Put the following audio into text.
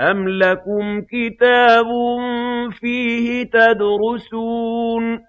أَمْ لَكُمْ كِتَابٌ فِيهِ تَدْرُسُونَ